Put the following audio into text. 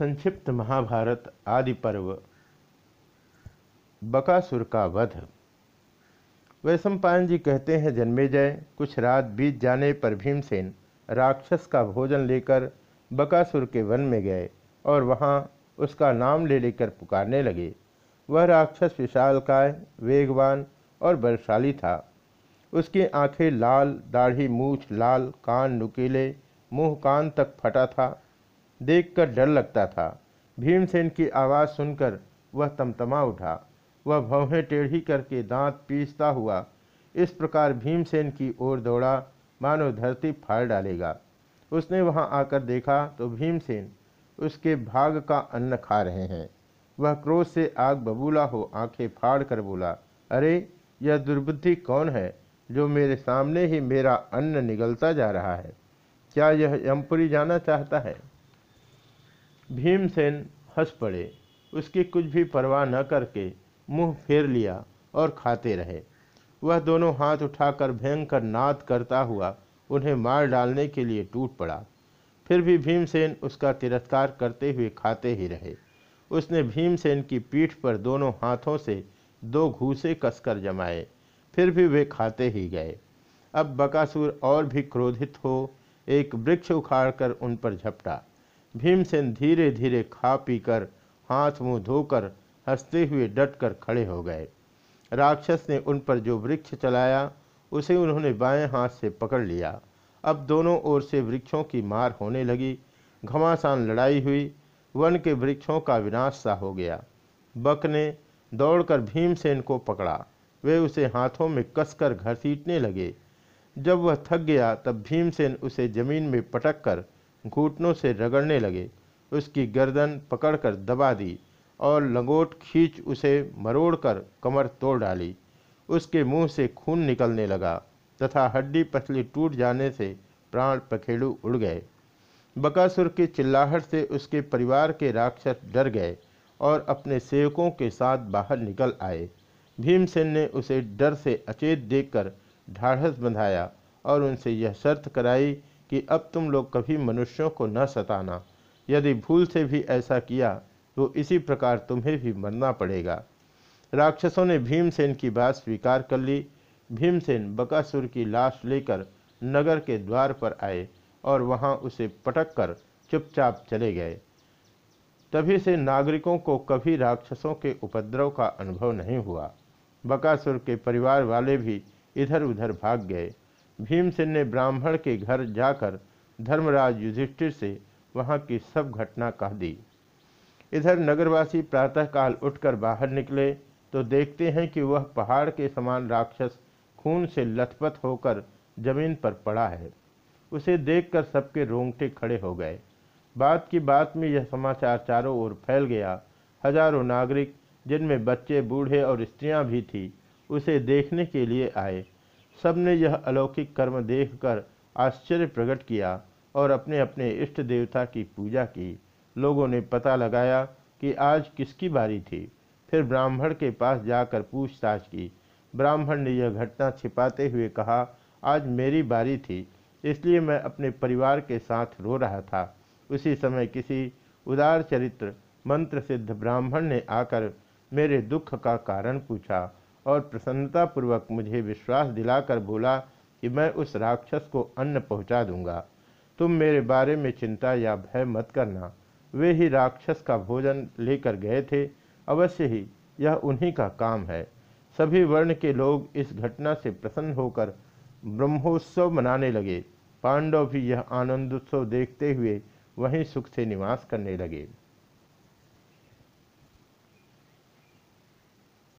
संक्षिप्त महाभारत आदि पर्व। बकासुर का वध। वैशंपायन जी कहते हैं, जन्मेजय, कुछ रात बीत जाने पर भीमसेन राक्षस का भोजन लेकर बकासुर के वन में गए और वहाँ उसका नाम ले लेकर पुकारने लगे। वह राक्षस विशालकाय वेगवान और बलशाली था। उसकी आँखें लाल, दाढ़ी मूछ लाल, कान नुकीले, मुँह कान तक फटा था। देखकर डर लगता था। भीमसेन की आवाज़ सुनकर वह तमतमा उठा। वह भौहें टेढ़ी करके दांत पीसता हुआ इस प्रकार भीमसेन की ओर दौड़ा, मानो धरती फाड़ डालेगा। उसने वहाँ आकर देखा तो भीमसेन उसके भाग का अन्न खा रहे हैं। वह क्रोध से आग बबूला हो आँखें फाड़ कर बोला, अरे, यह दुर्बुद्धि कौन है जो मेरे सामने ही मेरा अन्न निगलता जा रहा है? क्या यह यमपुरी जाना चाहता है? भीमसेन हंस पड़े। उसकी कुछ भी परवाह न करके मुँह फेर लिया और खाते रहे। वह दोनों हाथ उठाकर भयंकर नाद करता हुआ उन्हें मार डालने के लिए टूट पड़ा। फिर भी भीमसेन उसका तिरस्कार करते हुए खाते ही रहे। उसने भीमसेन की पीठ पर दोनों हाथों से दो घूसे कसकर जमाए। फिर भी वे खाते ही गए। अब बकासुर और भी क्रोधित हो, एक वृक्ष उखाड़कर उन पर झपटा। भीमसेन धीरे धीरे खा पीकर हाथ मुँह धोकर हँसते हुए डटकर खड़े हो गए। राक्षस ने उन पर जो वृक्ष चलाया, उसे उन्होंने बाएँ हाथ से पकड़ लिया। अब दोनों ओर से वृक्षों की मार होने लगी। घमासान लड़ाई हुई। वन के वृक्षों का विनाश सा हो गया। बक ने दौड़कर भीमसेन को पकड़ा। वे उसे हाथों में कसकर घसीटने लगे। जब वह थक गया, तब भीमसेन उसे ज़मीन में पटक कर घुटनों से रगड़ने लगे। उसकी गर्दन पकड़कर दबा दी और लंगोट खींच उसे मरोड़कर कमर तोड़ डाली। उसके मुँह से खून निकलने लगा तथा हड्डी पतली टूट जाने से प्राण पखेड़ू उड़ गए। बकासुर की चिल्लाहट से उसके परिवार के राक्षस डर गए और अपने सेवकों के साथ बाहर निकल आए। भीमसेन ने उसे डर से अचेत देखकर ढाढ़स बंधाया और उनसे यह शर्त कराई कि अब तुम लोग कभी मनुष्यों को न सताना। यदि भूल से भी ऐसा किया तो इसी प्रकार तुम्हें भी मरना पड़ेगा। राक्षसों ने भीमसेन की बात स्वीकार कर ली। भीमसेन बकासुर की लाश लेकर नगर के द्वार पर आए और वहाँ उसे पटक कर चुपचाप चले गए। तभी से नागरिकों को कभी राक्षसों के उपद्रव का अनुभव नहीं हुआ। बकासुर के परिवार वाले भी इधर उधर भाग गए। भीमसेन ने ब्राह्मण के घर जाकर धर्मराज युधिष्ठिर से वहाँ की सब घटना कह दी। इधर नगरवासी प्रातःकाल उठकर बाहर निकले तो देखते हैं कि वह पहाड़ के समान राक्षस खून से लथपथ होकर ज़मीन पर पड़ा है। उसे देखकर सबके रोंगटे खड़े हो गए। बात की बात में यह समाचार चारों ओर फैल गया। हज़ारों नागरिक, जिनमें बच्चे, बूढ़े और स्त्रियाँ भी थी, उसे देखने के लिए आए। सबने यह अलौकिक कर्म देखकर आश्चर्य प्रकट किया और अपने अपने इष्ट देवता की पूजा की। लोगों ने पता लगाया कि आज किसकी बारी थी। फिर ब्राह्मण के पास जाकर पूछताछ की। ब्राह्मण ने यह घटना छिपाते हुए कहा, आज मेरी बारी थी, इसलिए मैं अपने परिवार के साथ रो रहा था। उसी समय किसी उदार चरित्र मंत्र सिद्ध ब्राह्मण ने आकर मेरे दुख का कारण पूछा। और प्रसन्नतापूर्वक मुझे विश्वास दिलाकर बोला कि मैं उस राक्षस को अन्न पहुँचा दूँगा। तुम मेरे बारे में चिंता या भय मत करना। वे ही राक्षस का भोजन लेकर गए थे। अवश्य ही यह उन्हीं का काम है। सभी वर्ण के लोग इस घटना से प्रसन्न होकर ब्रह्मोत्सव मनाने लगे। पांडव भी यह आनंदोत्सव देखते हुए वहीं सुख से निवास करने लगे।